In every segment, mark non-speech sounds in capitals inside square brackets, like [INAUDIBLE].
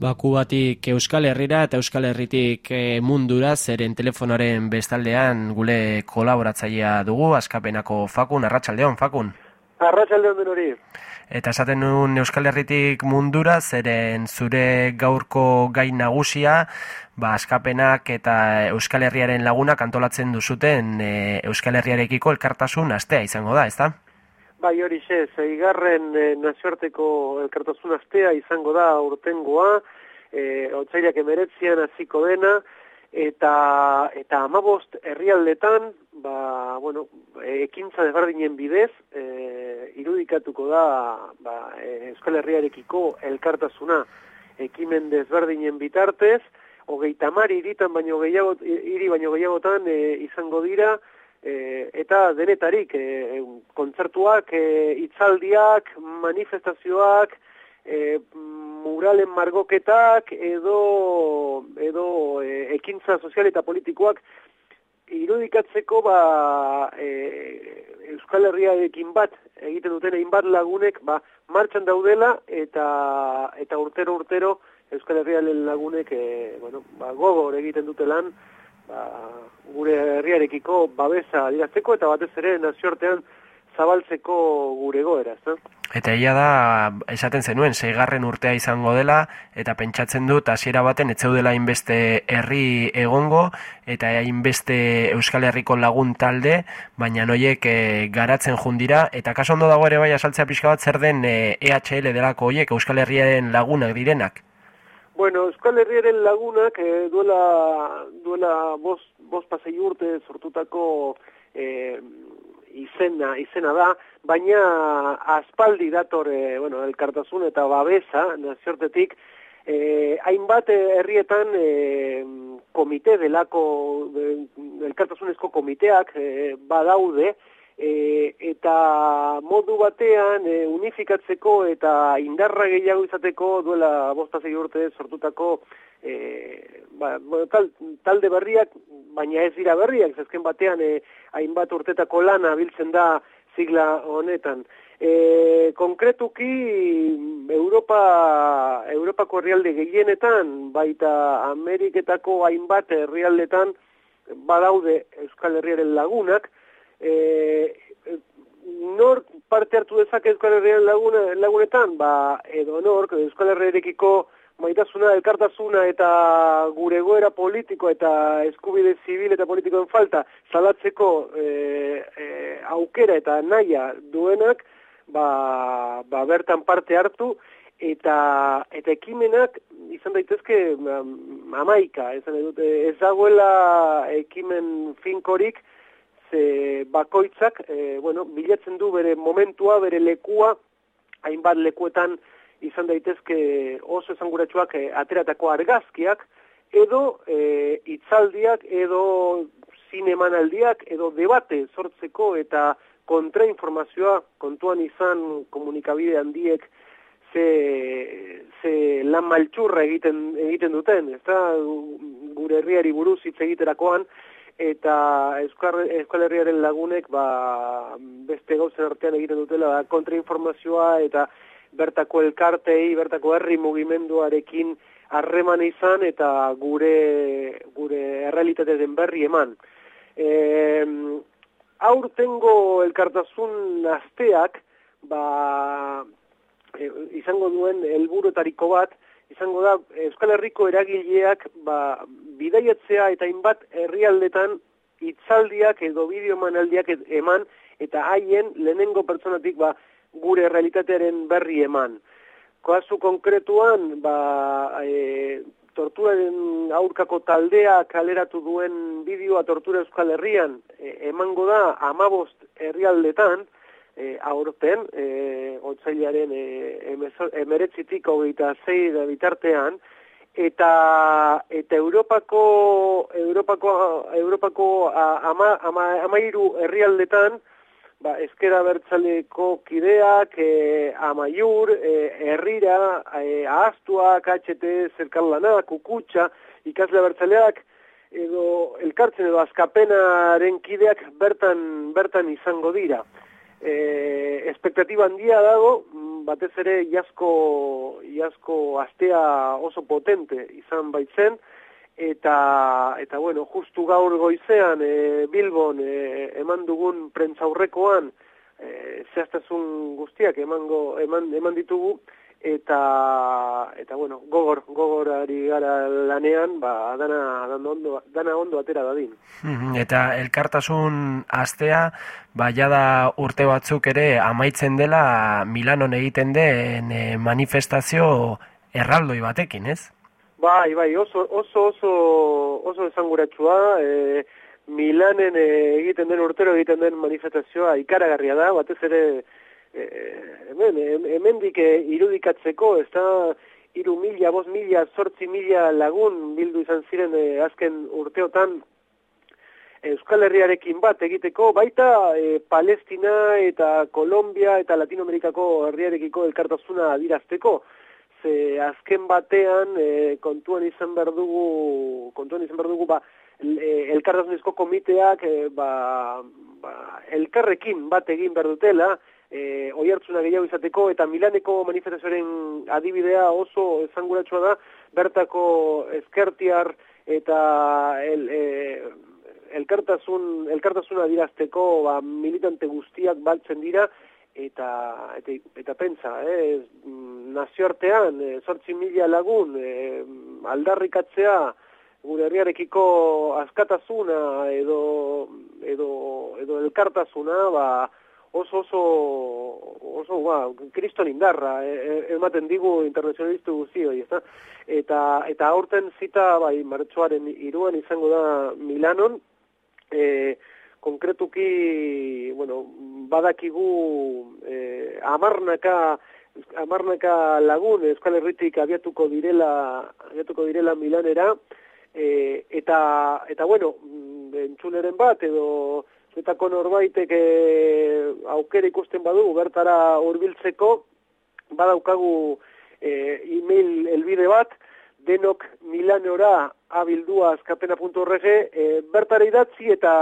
Baku batik Euskal Herrira eta Euskal Herritik eh, mundura zeren telefonaren bestaldean gule kolaboratzailea dugu, askapenako Fakun, Arratxaldeon, Fakun. Arratxaldeon den hori. Eta esaten nuen Euskal Herritik mundura, zeren zure gaurko gai nagusia, ba, askapenak eta Euskal Herriaren lagunak antolatzen duzuten e, Euskal Herriarekiko elkartasun astea izango da, ezta? Bai hori xe, zeigarren e, nazioarteko elkartasun astea izango da urtengoa, e, otzailak emeretzian hasiko dena, eta eta amabost herrialdetan, ba, bueno, ekintza desberdinen bidez, e, irudikatuko da ba, e, Euskal Herriarekiko elkartasuna ekimen desberdinen bitartez, hogeita mari iritan baino gehiago, iri baino gehiagotan e, izango dira, e, eta denetarik e, kontzertuak, e, itzaldiak, manifestazioak, e, muralen margoketak edo edo e, ekintza sozial eta politikoak irudikatzeko ba e, Euskal Herriarekin bat egiten duten egin bat lagunek ba martxan daudela eta eta urtero urtero Euskal Herriaren lagunek e, bueno, ba, gogor egiten dute lan ba, gure herriarekiko babesa adirazteko eta batez ere nazioartean zabaltzeko gure goera, ez Eta ia da, esaten zenuen, zeigarren urtea izango dela, eta pentsatzen dut, hasiera baten, etzeudela inbeste herri egongo, eta inbeste Euskal Herriko lagun talde, baina noiek e, garatzen jundira, eta kaso ondo dago ere bai asaltzea pixka bat, zer den e, EHL delako hoiek Euskal Herriaren lagunak direnak? Bueno, Euskal Herriaren lagunak e, duela, duela bos, bos pasei urte sortutako e, izena, izena da, baina aspaldi dator, e, bueno, elkartasun eta babesa, naziortetik, e, hainbat herrietan e, komite delako, de, elkartasunezko komiteak e, badaude, e, eta modu batean e, unifikatzeko eta indarra gehiago izateko duela bostazei urte sortutako e, ba, tal, talde berriak, baina ez dira berriak, zezken batean e, hainbat urtetako lana biltzen da zigla honetan. E, konkretuki Europa, Europako herrialde gehienetan, baita Ameriketako hainbat herrialdetan badaude Euskal Herriaren lagunak, e, nor parte hartu dezake Euskal Herrian laguna, lagunetan, ba, edo nor, Euskal Herriarekiko maitasuna, elkartasuna eta gure goera politiko eta eskubide zibil eta politikoen falta salatzeko e, e, aukera eta naia duenak, ba, ba bertan parte hartu, eta eta ekimenak izan daitezke amaika, ez, ez dagoela ekimen finkorik, ze bakoitzak, e, bueno, bilatzen du bere momentua, bere lekua, hainbat lekuetan izan daitezke oso esanguratsuak e, ateratako argazkiak, edo e, itzaldiak, edo zinemanaldiak, edo debate sortzeko eta kontrainformazioa kontuan izan komunikabide handiek ze, ze lan maltsurra egiten, egiten duten, ez gure herriari buruz hitz egiterakoan, eta Euskal, Herriaren lagunek ba, beste gauzen artean egiten dutela da, kontrainformazioa eta bertako elkartei, bertako herri mugimenduarekin harreman izan eta gure gure errealitate den berri eman. E, aurtengo elkartasun asteak ba, e, izango duen helburuetariko bat izango da Euskal Herriko eragileak ba, bidaiatzea eta inbat herrialdetan itzaldiak edo bideomanaldiak eman eta haien lehenengo pertsonatik ba, gure realitatearen berri eman. Koazu konkretuan, ba, e, torturaren aurkako taldea kaleratu duen bideoa tortura Euskal Herrian e, emango da amabost herrialdetan, e, aurten, e, otzailaren e, emeretzitik hogeita zei da bitartean, eta eta Europako Europako Europako ama, ama, amairu herrialdetan ba eskera bertzaleko kideak e, amaiur e, herrira e, ahaztua HT zerkanlana kukutxa ikasle bertzaleak edo elkartzen edo azkapenaren kideak bertan bertan izango dira e, espektatiba handia dago, batez ere iazko, iazko astea oso potente izan baitzen, eta, eta bueno, justu gaur goizean e, Bilbon e, eman dugun prentzaurrekoan e, zehaztasun guztiak emango, eman, eman ditugu, eta eta bueno, gogor gogorari gara lanean, ba dana dana ondo dana ondo atera dadin. Eta elkartasun astea ba da urte batzuk ere amaitzen dela Milanon egiten den e, manifestazio erraldoi batekin, ez? Bai, bai, oso oso oso oso esanguratsua, e, Milanen e, egiten den urtero egiten den manifestazioa ikaragarria da, batez ere Eh, hemen, hemendik eh, irudikatzeko, ez da, iru mila, bost mila, sortzi mila lagun bildu izan ziren eh, azken urteotan Euskal Herriarekin bat egiteko, baita Palestina eta Kolombia eta Latinoamerikako herriarekiko elkartasuna adirazteko, ze azken batean kontuan izan behar dugu, kontuan izan behar dugu, ba, elkartasunezko komiteak ba, ba, elkarrekin bat egin behar dutela, e, oi hartzuna gehiago izateko, eta Milaneko manifestazioaren adibidea oso ezanguratsua da, bertako ezkertiar eta el, e, elkartasun, elkartasuna dirazteko ba, militante guztiak baltzen dira, eta, eta, eta pentsa, eh, nazioartean, e, sortzi mila lagun, e, aldarrikatzea, gure herriarekiko askatasuna edo, edo, edo elkartasuna, ba, oso oso oso ba kriston indarra e, e, ematen digu internazionalistu guzti hori ezta? Eta eta aurten zita bai martxoaren 3 izango da Milanon e, konkretuki bueno badakigu e, amarnaka amarnaka lagun Euskal Herritik abiatuko direla abiatuko direla Milanera e, eta eta bueno entzuleren bat edo zuetako norbaitek e, aukera ikusten badu, bertara hurbiltzeko badaukagu e, e-mail elbide bat, denok milanora abildua azkapena.org, e, bertara idatzi eta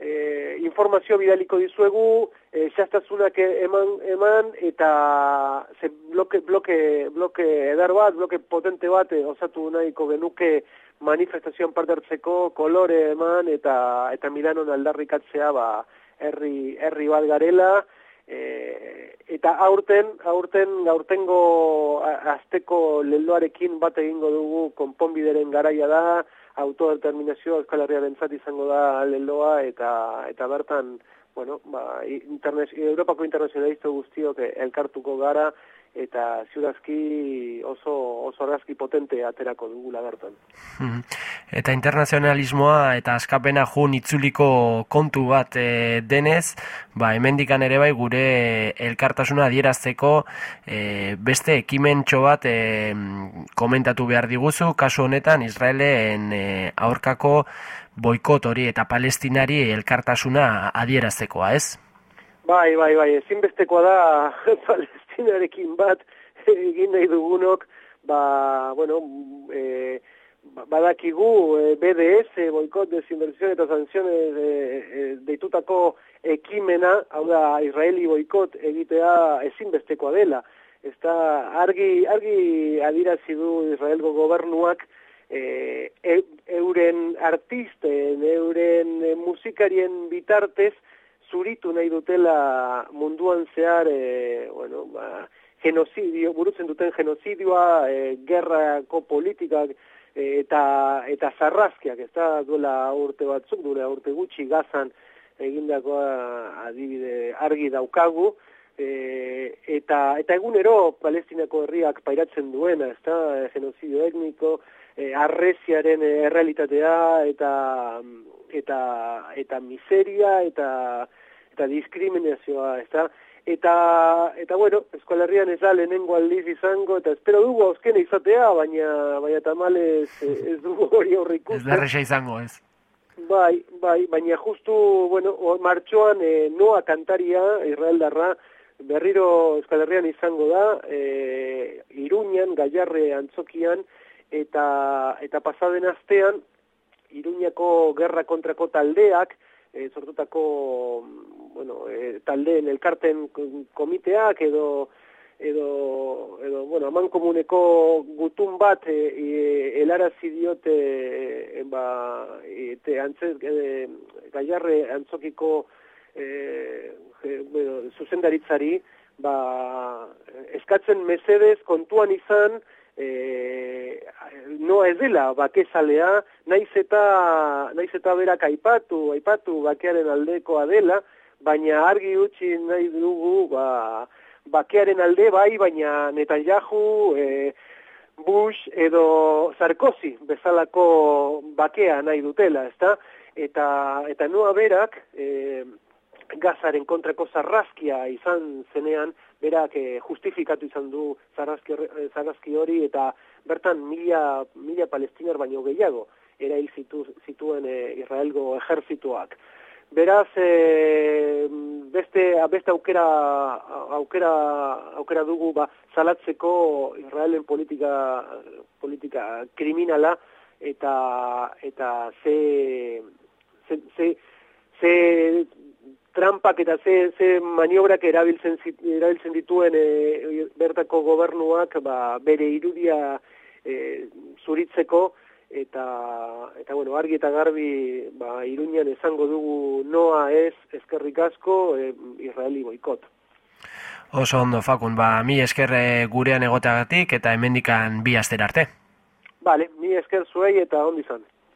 e, informazio bidaliko dizuegu, e, xastazunak eman, eman eta ze bloke, bloke, bloke edar bat, bloke potente bat e, osatu nahiko genuke manifestazioan parte hartzeko kolore eman eta eta Milanon aldarrikatzea ba herri herri bat garela. E, eta aurten aurten gaurtengo asteko leldoarekin bat egingo dugu konponbideren garaia da. Autodeterminazio Euskal Herriarentzat izango da leldoa eta eta bertan bueno ba Europako internazionalista guztiok elkartuko gara eta ziurazki oso oso argazki potente aterako dugula bertan. Hmm. Eta internazionalismoa eta askapena jun itzuliko kontu bat e, denez, ba hemendikan ere bai gure elkartasuna adierazteko e, beste ekimentxo bat e, komentatu behar diguzu, kasu honetan Israelen e, aurkako boikot hori eta palestinari elkartasuna adieraztekoa, ez? Bai, bai, bai, ezinbestekoa da [LAUGHS] Palestinarekin bat [LAUGHS] egin nahi dugunok, ba, bueno, e, badakigu e, BDS, boikot, desinversión eta sanciones e, e, deitutako ekimena, hau da, Israeli boikot egitea ezinbestekoa dela. Eta argi, argi adirazi du Israelgo gobernuak e, e, euren artisten, euren e, musikarien bitartez, zuritu nahi dutela munduan zehar, e, bueno, ba, genozidio, burutzen duten genozidioa, e, gerrako politikak, e, eta, eta zarrazkiak, ez da duela urte batzuk, duela urte gutxi gazan egindakoa adibide argi daukagu, e, eta, eta egunero palestinako herriak pairatzen duena, ez da, genozidio etniko, e, arreziaren errealitatea, eta, eta, eta miseria, eta eta diskriminazioa, ez da? Eta, eta bueno, eskualerrian ez da lehenengo aldiz izango, eta espero dugu auskene izatea, baina, baina tamales ez dugu [LAUGHS] hori horrik Ez da izango, ez? Bai, bai, baina justu, bueno, martxoan e, noa kantaria, Israel darra, berriro eskualerrian izango da, e, Iruñan, Gaiarre antzokian, eta, eta pasaden astean, Iruñako gerra kontrako taldeak, e, sortutako bueno, e, taldeen elkarten komiteak edo edo, edo bueno, aman komuneko gutun bat e, e, elarazi diote e, ba, e, antzez, e, gaiarre antzokiko e, e, bueno, zuzendaritzari ba, eskatzen mesedez kontuan izan e, noa ez dela bakezalea, naiz eta, naiz eta berak aipatu, aipatu bakearen aldekoa dela, baina argi utzi nahi dugu ba, bakearen alde bai, baina Netanyahu, e, Bush edo Sarkozy bezalako bakea nahi dutela, ezta? Eta, eta nua berak, e, gazaren kontrako zarrazkia izan zenean, berak e, justifikatu izan du zarrazki, zarrazki hori, eta bertan mila, mila palestinar baino gehiago, erail zitu, zituen e, Israelgo ejerzituak. Beraz, e, beste, beste aukera, aukera, aukera dugu ba, zalatzeko Israelen politika, politika kriminala eta, eta ze, ze, ze, ze trampak eta ze, ze maniobrak erabiltzen, erabiltzen dituen e, bertako gobernuak ba, bere irudia e, zuritzeko, eta eta bueno, argi eta garbi ba Iruñan esango dugu noa ez eskerrik asko e, Israeli boikot. Oso ondo Fakun, ba mi esker eh, gurean egoteagatik eta hemendikan bi aster arte. Vale, mi esker zuei eta ondo izan.